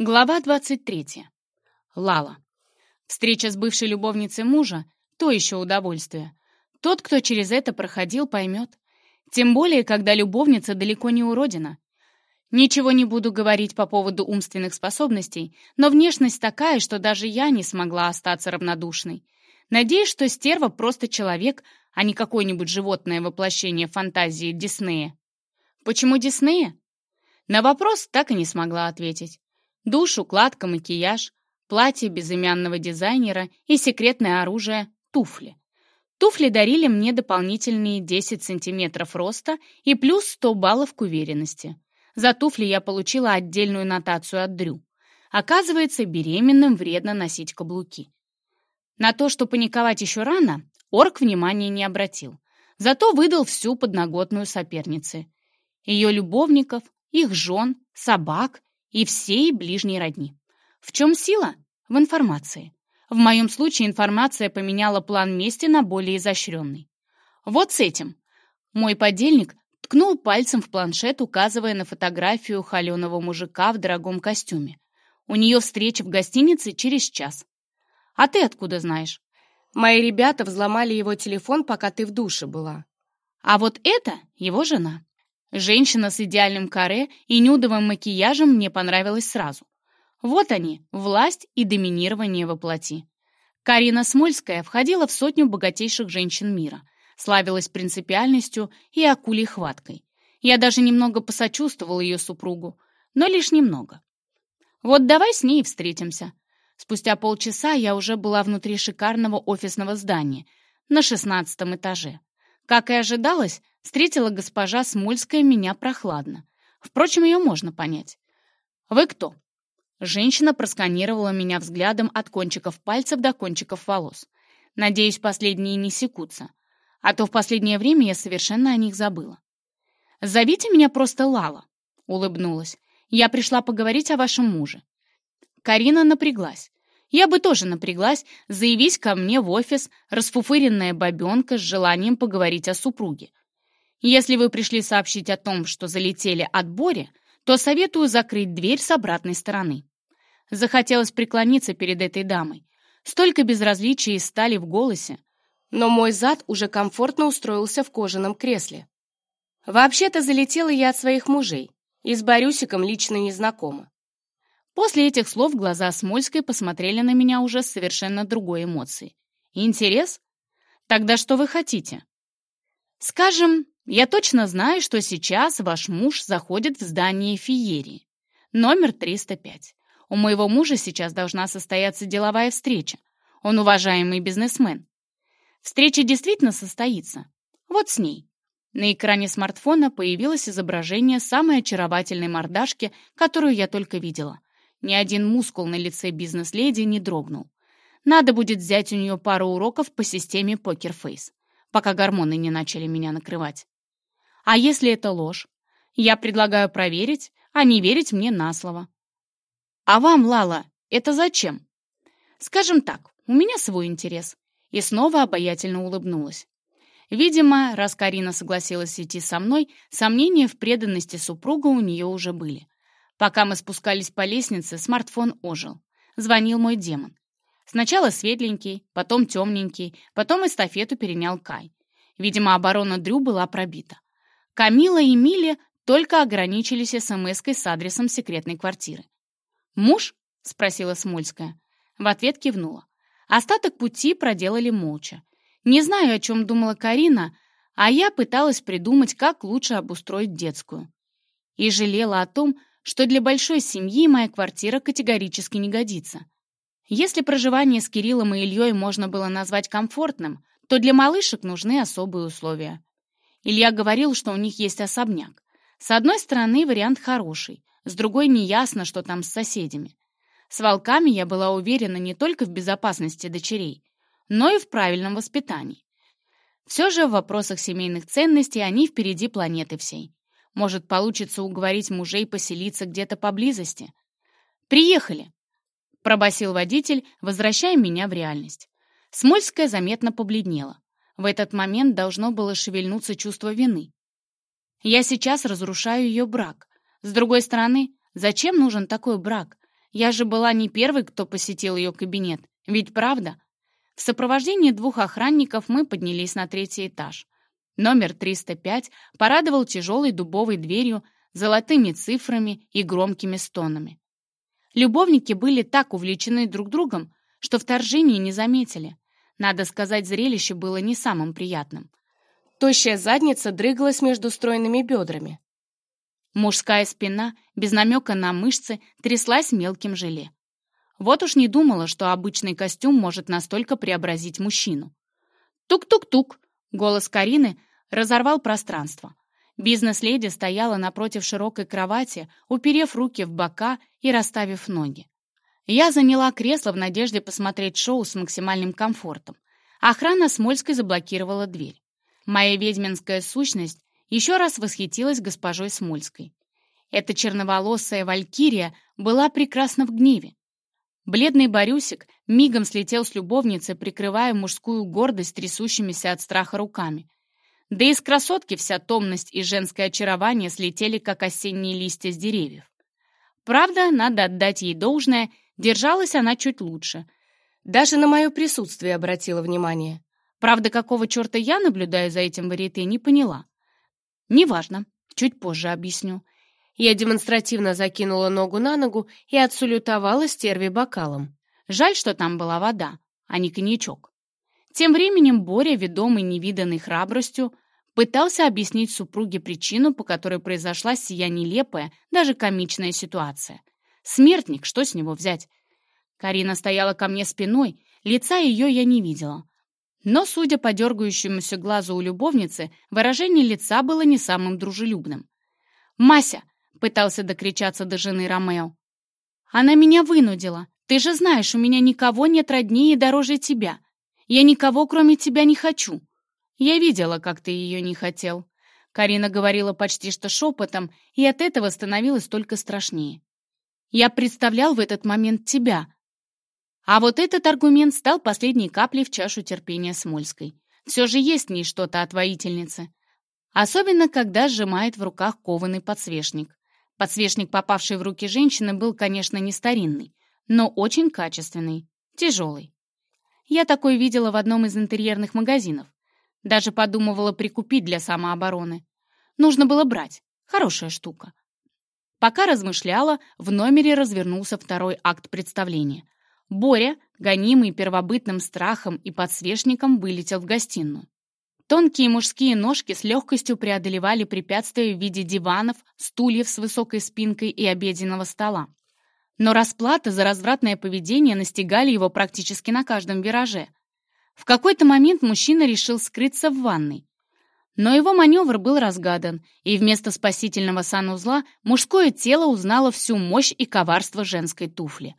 Глава 23. Лала. Встреча с бывшей любовницей мужа — то еще удовольствие. Тот, кто через это проходил, поймет. Тем более, когда любовница далеко не уродина. Ничего не буду говорить по поводу умственных способностей, но внешность такая, что даже я не смогла остаться равнодушной. Надеюсь, что стерва просто человек, а не какое-нибудь животное воплощение фантазии Диснея. Почему Диснея? На вопрос так и не смогла ответить. Душ, укладка, макияж, платье безымянного дизайнера и секретное оружие — туфли. Туфли дарили мне дополнительные 10 сантиметров роста и плюс 100 баллов к уверенности. За туфли я получила отдельную нотацию от Дрю. Оказывается, беременным вредно носить каблуки. На то, что паниковать еще рано, орк внимания не обратил. Зато выдал всю подноготную соперницы. Ее любовников, их жен, собак и всей ближней родни. В чем сила? В информации. В моем случае информация поменяла план мести на более изощренный. Вот с этим. Мой подельник ткнул пальцем в планшет, указывая на фотографию холеного мужика в дорогом костюме. У нее встреча в гостинице через час. А ты откуда знаешь? Мои ребята взломали его телефон, пока ты в душе была. А вот это его жена. Женщина с идеальным каре и нюдовым макияжем мне понравилась сразу. Вот они, власть и доминирование воплоти. Карина Смольская входила в сотню богатейших женщин мира, славилась принципиальностью и акулей хваткой. Я даже немного посочувствовал ее супругу, но лишь немного. Вот давай с ней встретимся. Спустя полчаса я уже была внутри шикарного офисного здания на шестнадцатом этаже. Как и ожидалось, встретила госпожа Смольская меня прохладно. Впрочем, ее можно понять. «Вы кто?» Женщина просканировала меня взглядом от кончиков пальцев до кончиков волос. Надеюсь, последние не секутся. А то в последнее время я совершенно о них забыла. «Зовите меня просто Лала», — улыбнулась. «Я пришла поговорить о вашем муже». Карина напряглась. Я бы тоже напряглась, заявись ко мне в офис расфуфыренная бабенка с желанием поговорить о супруге. Если вы пришли сообщить о том, что залетели от Бори, то советую закрыть дверь с обратной стороны. Захотелось преклониться перед этой дамой. Столько безразличия и стали в голосе. Но мой зад уже комфортно устроился в кожаном кресле. Вообще-то залетела я от своих мужей, и с Борюсиком лично не знакома. После этих слов глаза Смольской посмотрели на меня уже с совершенно другой эмоцией. Интерес? Тогда что вы хотите? Скажем, я точно знаю, что сейчас ваш муж заходит в здание феерии. Номер 305. У моего мужа сейчас должна состояться деловая встреча. Он уважаемый бизнесмен. Встреча действительно состоится. Вот с ней. На экране смартфона появилось изображение самой очаровательной мордашки, которую я только видела. Ни один мускул на лице бизнес-леди не дрогнул. Надо будет взять у нее пару уроков по системе покерфейс, пока гормоны не начали меня накрывать. А если это ложь? Я предлагаю проверить, а не верить мне на слово. А вам, Лала, это зачем? Скажем так, у меня свой интерес. И снова обаятельно улыбнулась. Видимо, раз Карина согласилась идти со мной, сомнения в преданности супруга у нее уже были. Пока мы спускались по лестнице, смартфон ожил. Звонил мой демон. Сначала светленький, потом темненький, потом эстафету перенял Кай. Видимо, оборона Дрю была пробита. Камила и Миле только ограничились смс-кой с адресом секретной квартиры. «Муж?» — спросила Смольская. В ответ кивнула. Остаток пути проделали молча. Не знаю, о чем думала Карина, а я пыталась придумать, как лучше обустроить детскую. И жалела о том, что для большой семьи моя квартира категорически не годится. Если проживание с Кириллом и Ильей можно было назвать комфортным, то для малышек нужны особые условия. Илья говорил, что у них есть особняк. С одной стороны, вариант хороший, с другой неясно, что там с соседями. С волками я была уверена не только в безопасности дочерей, но и в правильном воспитании. Все же в вопросах семейных ценностей они впереди планеты всей. Может, получится уговорить мужей поселиться где-то поблизости. «Приехали!» — пробасил водитель, возвращая меня в реальность. Смольская заметно побледнела. В этот момент должно было шевельнуться чувство вины. Я сейчас разрушаю ее брак. С другой стороны, зачем нужен такой брак? Я же была не первой, кто посетил ее кабинет. Ведь правда? В сопровождении двух охранников мы поднялись на третий этаж. Номер 305 порадовал тяжелой дубовой дверью, золотыми цифрами и громкими стонами. Любовники были так увлечены друг другом, что вторжение не заметили. Надо сказать, зрелище было не самым приятным. Тощая задница дрыгалась между стройными бедрами. Мужская спина, без намека на мышцы, тряслась мелким желе. Вот уж не думала, что обычный костюм может настолько преобразить мужчину. «Тук-тук-тук!» — голос Карины разорвал пространство. Бизнес-леди стояла напротив широкой кровати, уперев руки в бока и расставив ноги. Я заняла кресло в надежде посмотреть шоу с максимальным комфортом. Охрана Смольской заблокировала дверь. Моя ведьминская сущность еще раз восхитилась госпожой Смольской. Эта черноволосая валькирия была прекрасна в гневе. Бледный Борюсик мигом слетел с любовницы, прикрывая мужскую гордость трясущимися от страха руками. Да и с красотки вся томность и женское очарование слетели, как осенние листья с деревьев. Правда, надо отдать ей должное, держалась она чуть лучше. Даже на мое присутствие обратила внимание. Правда, какого черта я наблюдаю за этим варьете, не поняла. Неважно, чуть позже объясню. Я демонстративно закинула ногу на ногу и отсулютовала стерви бокалом. Жаль, что там была вода, а не коньячок. Тем временем Боря, ведомый невиданной храбростью, пытался объяснить супруге причину, по которой произошла сия нелепая, даже комичная ситуация. Смертник, что с него взять? Карина стояла ко мне спиной, лица ее я не видела. Но, судя по дергающемуся глазу у любовницы, выражение лица было не самым дружелюбным. «Мася!» — пытался докричаться до жены Ромео. «Она меня вынудила. Ты же знаешь, у меня никого нет роднее и дороже тебя. Я никого, кроме тебя, не хочу. Я видела, как ты ее не хотел». Карина говорила почти что шепотом, и от этого становилось только страшнее. «Я представлял в этот момент тебя». А вот этот аргумент стал последней каплей в чашу терпения Смольской. Все же есть в ней что-то от воительницы. Особенно, когда сжимает в руках кованый подсвечник. Подсвечник, попавший в руки женщины, был, конечно, не старинный, но очень качественный, тяжелый. Я такой видела в одном из интерьерных магазинов. Даже подумывала прикупить для самообороны. Нужно было брать. Хорошая штука. Пока размышляла, в номере развернулся второй акт представления. Боря, гонимый первобытным страхом и подсвечником, вылетел в гостиную. Тонкие мужские ножки с легкостью преодолевали препятствия в виде диванов, стульев с высокой спинкой и обеденного стола. Но расплата за развратное поведение настигали его практически на каждом вираже. В какой-то момент мужчина решил скрыться в ванной. Но его маневр был разгадан, и вместо спасительного санузла мужское тело узнало всю мощь и коварство женской туфли.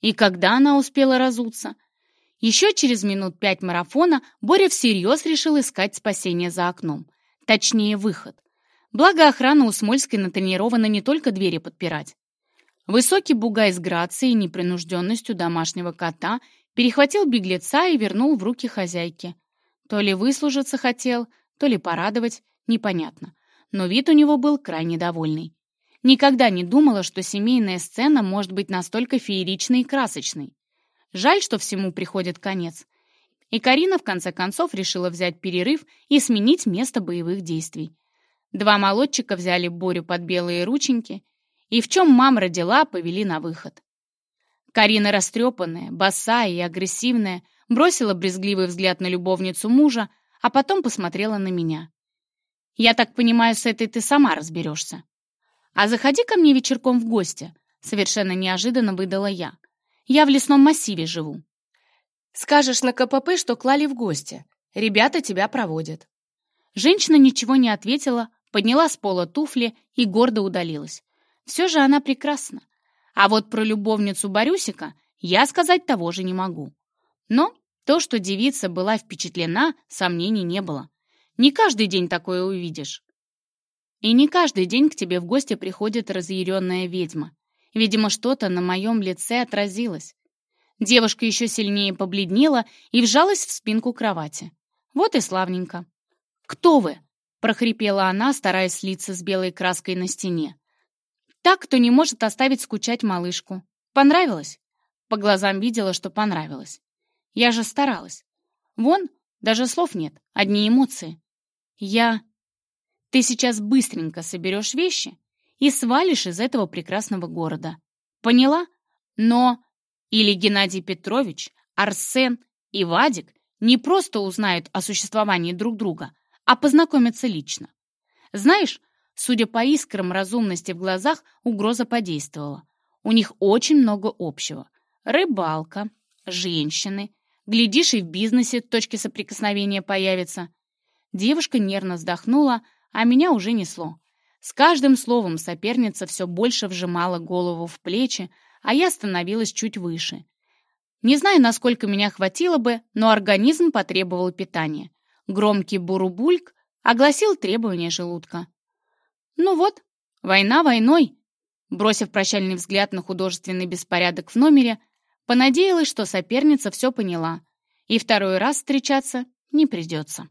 И когда она успела разуться? Еще через минут пять марафона Боря всерьез решил искать спасение за окном. Точнее, выход. Благо, охрана у Смольской натренирована не только двери подпирать. Высокий бугай с грацией и непринужденностью домашнего кота перехватил беглеца и вернул в руки хозяйки. То ли выслужиться хотел, то ли порадовать, непонятно. Но вид у него был крайне довольный. Никогда не думала, что семейная сцена может быть настолько фееричной и красочной. Жаль, что всему приходит конец. И Карина, в конце концов, решила взять перерыв и сменить место боевых действий. Два молодчика взяли Борю под белые рученьки и в чем мама родила, повели на выход. Карина, растрепанная, босая и агрессивная, бросила брезгливый взгляд на любовницу мужа, а потом посмотрела на меня. «Я так понимаю, с этой ты сама разберешься. А заходи ко мне вечерком в гости», — совершенно неожиданно выдала я. «Я в лесном массиве живу». «Скажешь на КПП, что клали в гости. Ребята тебя проводят». Женщина ничего не ответила, подняла с пола туфли и гордо удалилась. Все же она прекрасна. А вот про любовницу Борюсика я сказать того же не могу. Но то, что девица была впечатлена, сомнений не было. Не каждый день такое увидишь. И не каждый день к тебе в гости приходит разъяренная ведьма. Видимо, что-то на моем лице отразилось. Девушка еще сильнее побледнела и вжалась в спинку кровати. Вот и славненько. «Кто вы?» — прохрипела она, стараясь слиться с белой краской на стене. Так, кто не может оставить скучать малышку. Понравилось? По глазам видела, что понравилось. Я же старалась. Вон, даже слов нет, одни эмоции. Я... Ты сейчас быстренько соберешь вещи и свалишь из этого прекрасного города. Поняла? Но или Геннадий Петрович, Арсен и Вадик не просто узнают о существовании друг друга, а познакомятся лично. Знаешь, судя по искрам разумности в глазах, угроза подействовала. У них очень много общего. Рыбалка, женщины. Глядишь, и в бизнесе точки соприкосновения появятся. Девушка нервно вздохнула, а меня уже несло. С каждым словом соперница все больше вжимала голову в плечи, а я становилась чуть выше. Не знаю, насколько меня хватило бы, но организм потребовал питания. Громкий бурубульк огласил требования желудка. Ну вот, война войной. Бросив прощальный взгляд на художественный беспорядок в номере, понадеялась, что соперница все поняла, и второй раз встречаться не придется.